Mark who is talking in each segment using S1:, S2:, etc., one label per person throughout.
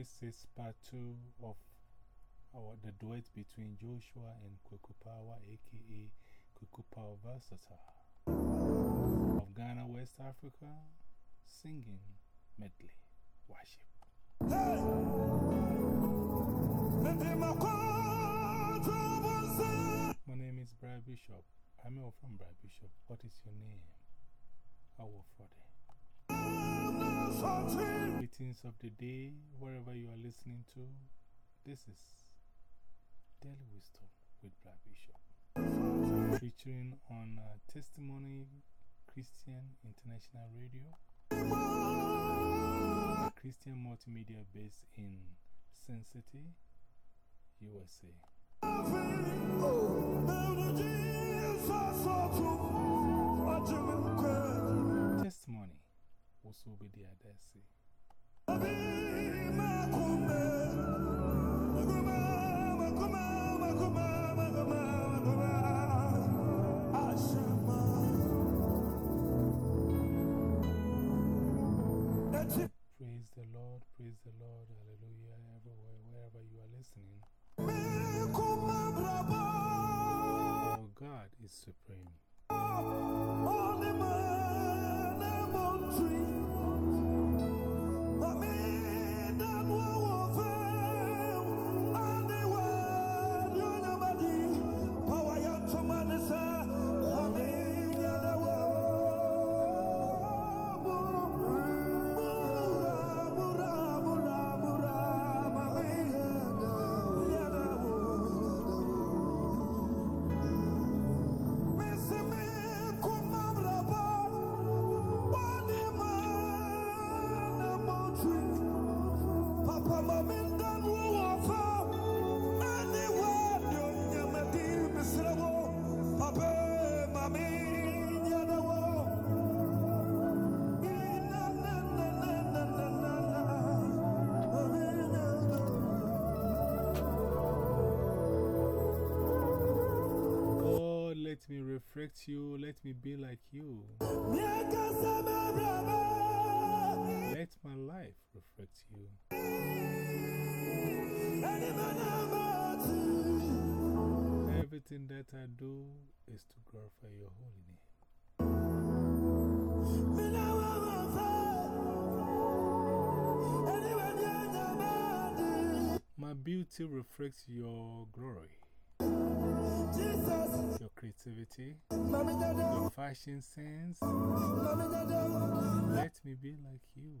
S1: This is part two of our, the duet between Joshua and Kweku Power, aka Kweku Power Versatile of Ghana, West Africa, singing medley worship. My name is Brad Bishop. I'm from Brad Bishop. What is your name? Our Friday. Greetings of the day, wherever you are listening to. This is Daily Wisdom with Brad Bishop. Featuring on Testimony Christian International Radio, Christian multimedia based in Sin City, USA. Testimony be the Adesi. Praise the Lord, praise the Lord, hallelujah, everywhere, wherever you are listening. Let me reflect you, let me be like you. My life reflects you. Everything that I do is to glorify your holy name. My beauty reflects your glory, your creativity, your fashion sense. Let me be like you.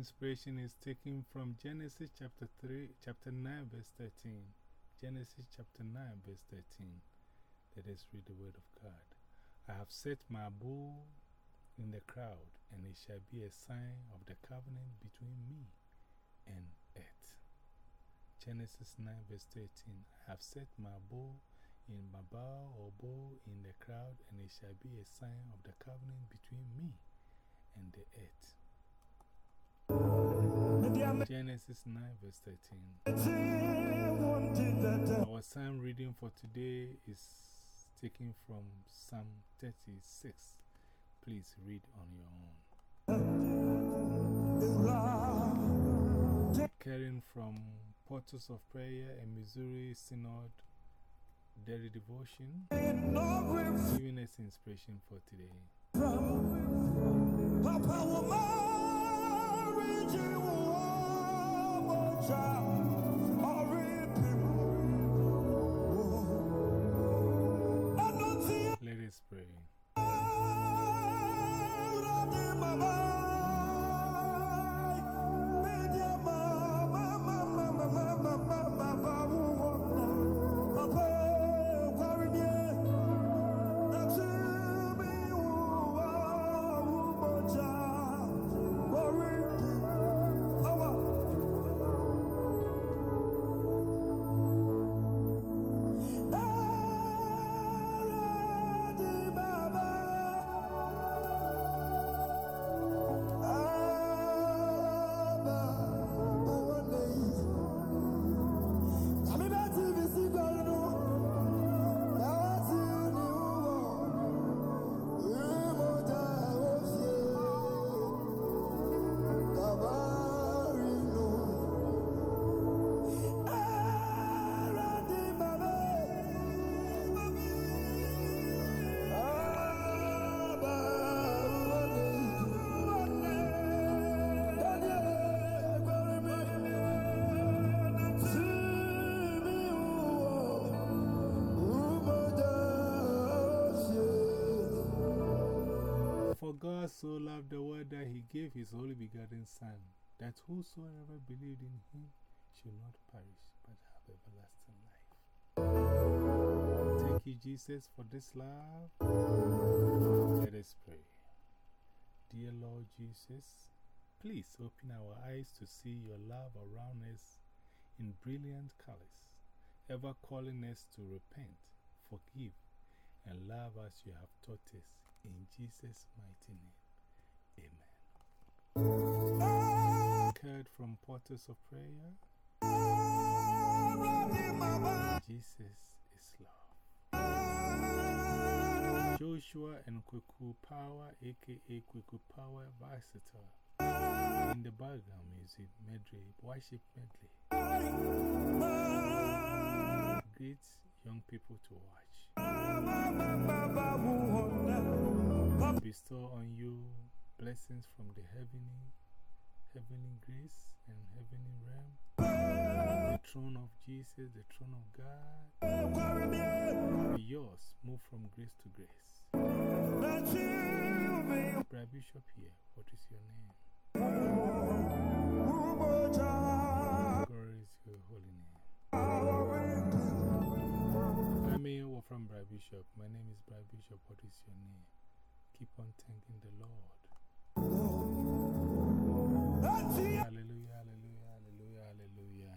S1: inspiration is taken from Genesis chapter 3, chapter 9, verse 13. Genesis chapter 9, verse 13. Let us read the word of God. I have set my bow in the crowd, and it shall be a sign of the covenant between me and earth. Genesis 9, verse 13. I have set my bow in my bow or bow in the crowd, and it shall be a sign of the covenant between me and the earth. Genesis 9, verse 13. Our psalm reading for today is taken from Psalm 36. Please read on your own. Caring from Portals of Prayer and Missouri Synod daily devotion, giving us inspiration for today. Let God so loved the world that he gave his only begotten Son, that whosoever believed in him should not perish but have everlasting life. Thank you, Jesus, for this love. Let us pray. Dear Lord Jesus, please open our eyes to see your love around us in brilliant colors, ever calling us to repent, forgive, and love as you have taught us. In Jesus' mighty name, Amen. Heard from Portals of Prayer. Jesus is love. Joshua and Kweku Power, aka Kweku Power Versatile. In the background music, medley, worship medley. Great young people to watch. Bestow on you blessings from the heavenly, heavenly grace and heavenly realm. The throne of Jesus, the throne of God. Be yours, move from grace to grace. Brad Bishop here, what is your name? Glory is your holy name. I'm a from Brad Bishop. My name is Brad Bishop. What is your name? keep on thanking the Lord. Hallelujah, hallelujah, hallelujah, hallelujah.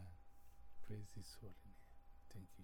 S1: Praise His holy name. Thank you.